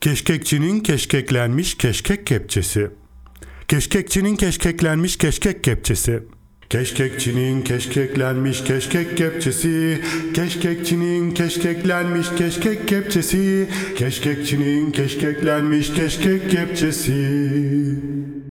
Keşkekçinin keşkeklenmiş keşkek kepçesi. Keşkekçinin keşkeklenmiş keşkek kepçesi. Keşkekçinin keşkeklenmiş keşkek kepçesi. Keşkekçinin keşkeklenmiş keşkek kepçesi. Keşkekçinin keşkeklenmiş keşkek kepçesi.